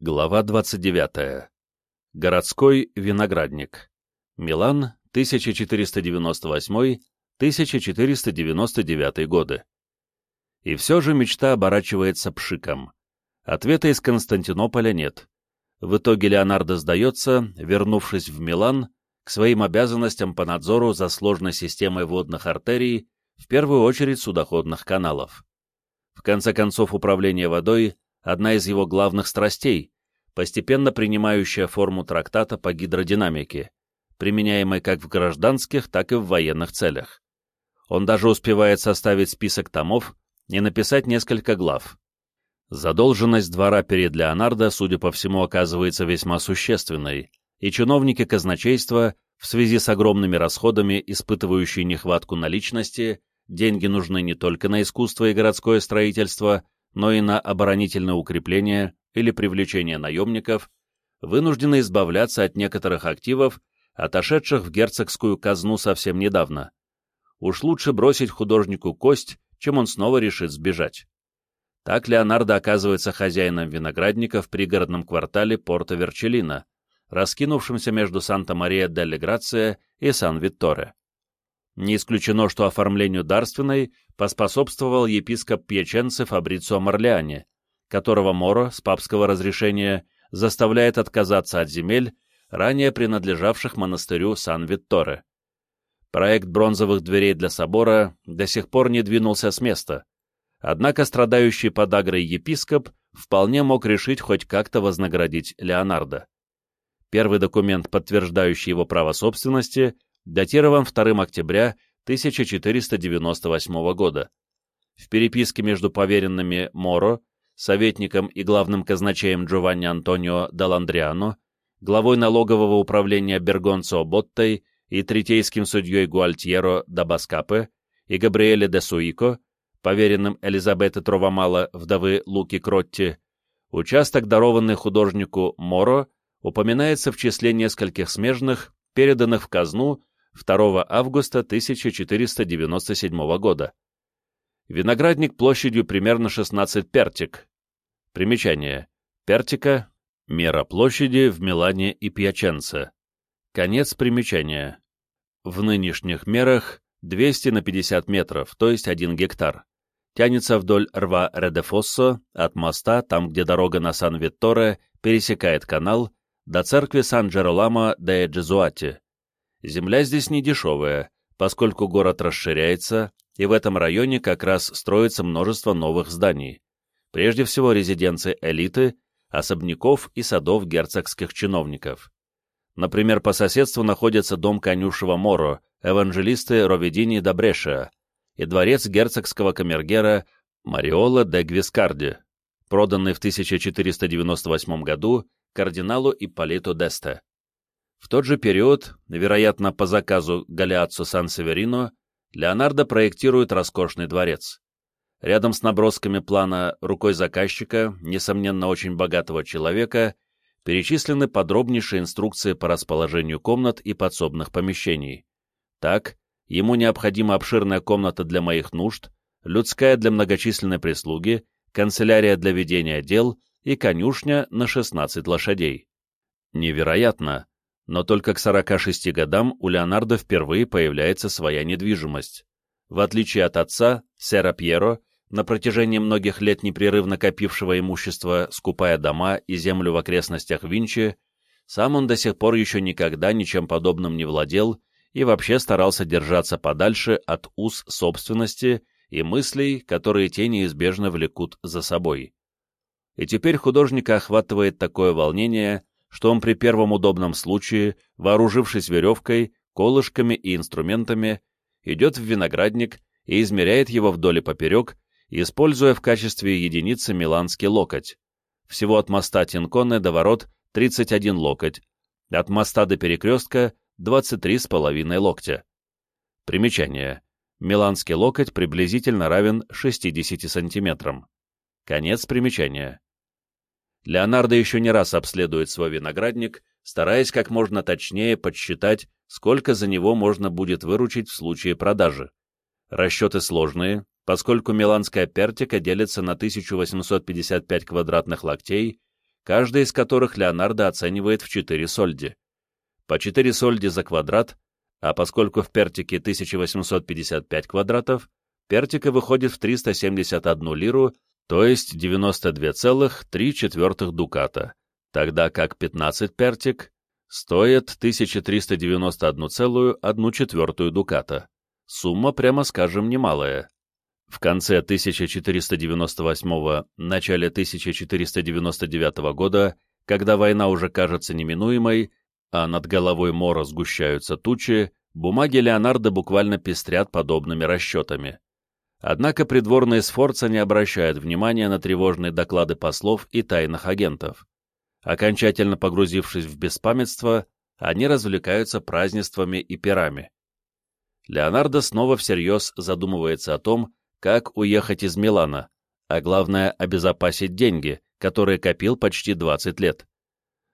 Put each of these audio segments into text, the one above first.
Глава 29. Городской виноградник. Милан, 1498-1499 годы. И все же мечта оборачивается пшиком. Ответа из Константинополя нет. В итоге Леонардо сдается, вернувшись в Милан, к своим обязанностям по надзору за сложной системой водных артерий, в первую очередь судоходных каналов. В конце концов, управление водой – одна из его главных страстей, постепенно принимающая форму трактата по гидродинамике, применяемой как в гражданских, так и в военных целях. Он даже успевает составить список томов и написать несколько глав. Задолженность двора перед Леонардо, судя по всему, оказывается весьма существенной, и чиновники казначейства, в связи с огромными расходами, испытывающие нехватку наличности, деньги нужны не только на искусство и городское строительство, но и на оборонительное укрепление или привлечение наемников, вынуждены избавляться от некоторых активов, отошедших в герцогскую казну совсем недавно. Уж лучше бросить художнику кость, чем он снова решит сбежать. Так Леонардо оказывается хозяином виноградника в пригородном квартале Порто Верчелина, раскинувшемся между Санта-Мария-дель-Грация и Сан-Витторе. Не исключено, что оформлению дарственной поспособствовал епископ Пьяченце Фабрицио Марлиани, которого Моро с папского разрешения заставляет отказаться от земель, ранее принадлежавших монастырю Сан-Витторе. Проект бронзовых дверей для собора до сих пор не двинулся с места, однако страдающий подагрой епископ вполне мог решить хоть как-то вознаградить Леонардо. Первый документ, подтверждающий его право собственности, датирован 2 октября 1498 года. В переписке между поверенными Моро, советником и главным казначеем Джованни Антонио Даландриано, главой налогового управления Бергонцо Боттой и третейским судьей Гуальтьеро да Баскапе и Габриэле де Суико, поверенным Элизабеты Тровамала, вдовы Луки Кротти, участок, дарованный художнику Моро, упоминается в числе нескольких смежных, переданных в казну 2 августа 1497 года. Виноградник площадью примерно 16 пертик. Примечание. Пертика – мера площади в Милане и Пьяченце. Конец примечания. В нынешних мерах 200 на 50 метров, то есть 1 гектар. Тянется вдоль рва Редефоссо, от моста, там, где дорога на Сан-Витторе пересекает канал, до церкви Сан-Джероламо де Джезуати. Земля здесь не дешевая, поскольку город расширяется, и в этом районе как раз строится множество новых зданий. Прежде всего резиденции элиты, особняков и садов герцогских чиновников. Например, по соседству находится дом конюшева Моро, эванжелисты Роведини да Бреша, и дворец герцогского камергера Мариола де Гвискарди, проданный в 1498 году кардиналу Ипполиту Десте. В тот же период, вероятно, по заказу Галиаццо Сан-Северино, Леонардо проектирует роскошный дворец. Рядом с набросками плана рукой заказчика, несомненно очень богатого человека, перечислены подробнейшие инструкции по расположению комнат и подсобных помещений. Так, ему необходима обширная комната для моих нужд, людская для многочисленной прислуги, канцелярия для ведения дел и конюшня на 16 лошадей. Невероятно, но только к 46 годам у Леонардо впервые появляется своя недвижимость. В отличие от отца, сэра Пьеро, на протяжении многих лет непрерывно копившего имущество, скупая дома и землю в окрестностях Винчи, сам он до сих пор еще никогда ничем подобным не владел и вообще старался держаться подальше от уз собственности и мыслей, которые те неизбежно влекут за собой. И теперь художника охватывает такое волнение, что он при первом удобном случае, вооружившись веревкой, колышками и инструментами, идет в виноградник и измеряет его вдоль и поперек, используя в качестве единицы миланский локоть. Всего от моста Тинконе до ворот 31 локоть, от моста до перекрестка 23,5 локтя. Примечание. Миланский локоть приблизительно равен 60 сантиметрам. Конец примечания. Леонардо еще не раз обследует свой виноградник, стараясь как можно точнее подсчитать, сколько за него можно будет выручить в случае продажи. Расчеты сложные, поскольку миланская пертика делится на 1855 квадратных локтей, каждый из которых Леонардо оценивает в 4 сольди. По 4 сольди за квадрат, а поскольку в Пертике 1855 квадратов, Пертика выходит в 371 лиру, то есть 92,3 дуката, тогда как 15 Пертик стоит 1391,1 дуката. Сумма, прямо скажем, немалая. В конце 1498 начале 1499 года, когда война уже кажется неминуемой, а над головой Мора сгущаются тучи, бумаги Леонардо буквально пестрят подобными расчетами. Однако придворные Сфорца не обращают внимания на тревожные доклады послов и тайных агентов. Окончательно погрузившись в беспамятство, они развлекаются празднествами и пирами. Леонардо снова всерьез задумывается о том, как уехать из Милана, а главное — обезопасить деньги, которые копил почти 20 лет.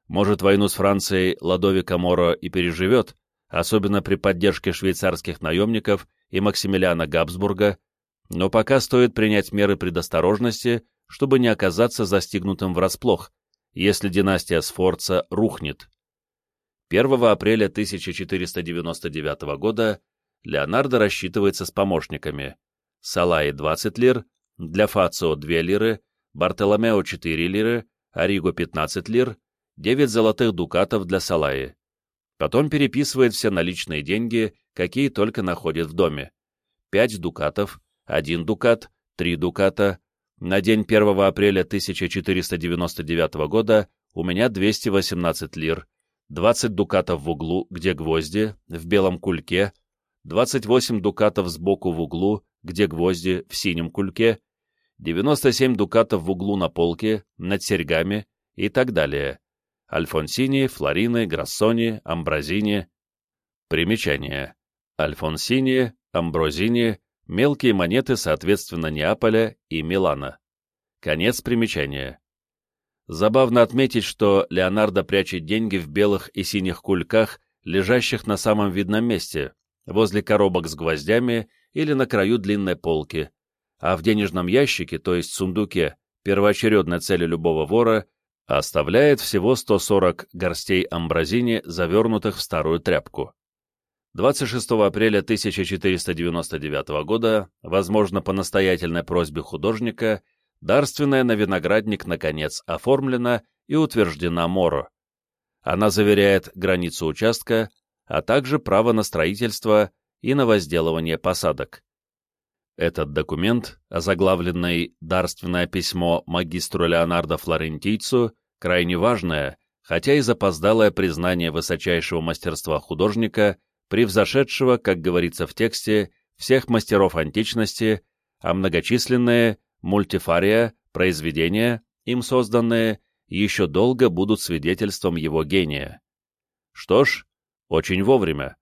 Может, войну с Францией Ладовика Моро и переживет, особенно при поддержке швейцарских наемников и Максимилиана Габсбурга, но пока стоит принять меры предосторожности, чтобы не оказаться застигнутым врасплох, если династия Сфорца рухнет. 1 апреля 1499 года Леонардо рассчитывается с помощниками. Салаи 20 лир, для Фацио 2 лиры, Бартоломео 4 лиры, Ориго 15 лир, 9 золотых дукатов для Салаи. Потом переписывает все наличные деньги, какие только находит в доме. 5 дукатов, 1 дукат, 3 дуката. На день 1 апреля 1499 года у меня 218 лир, 20 дукатов в углу, где гвозди, в белом кульке, 28 дукатов сбоку в углу, где гвозди, в синем кульке, 97 дукатов в углу на полке, над серьгами и так далее. Альфонсини, Флорины, Грассони, Амбразини. Примечание. Альфонсини, Амброзини – мелкие монеты, соответственно, Неаполя и Милана. Конец примечания. Забавно отметить, что Леонардо прячет деньги в белых и синих кульках, лежащих на самом видном месте, возле коробок с гвоздями или на краю длинной полки, а в денежном ящике, то есть сундуке, первоочередной цели любого вора, оставляет всего 140 горстей амбразини, завернутых в старую тряпку. 26 апреля 1499 года, возможно, по настоятельной просьбе художника, дарственная на виноградник наконец оформлена и утверждена Моро. Она заверяет границу участка, а также право на строительство и на возделывание посадок. Этот документ, озаглавленный «Дарственное письмо магистру Леонардо Флорентийцу», крайне важное, хотя и запоздалое признание высочайшего мастерства художника, превзошедшего, как говорится в тексте, всех мастеров античности, а многочисленные мультифария, произведения, им созданные, еще долго будут свидетельством его гения. Что ж, очень вовремя.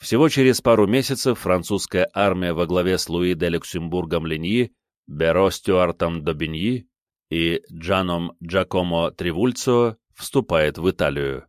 Всего через пару месяцев французская армия во главе с Луи де Люксембургом Леньи, Беро Стюартом Добиньи и Джаном Джакомо Тривульцо вступает в Италию.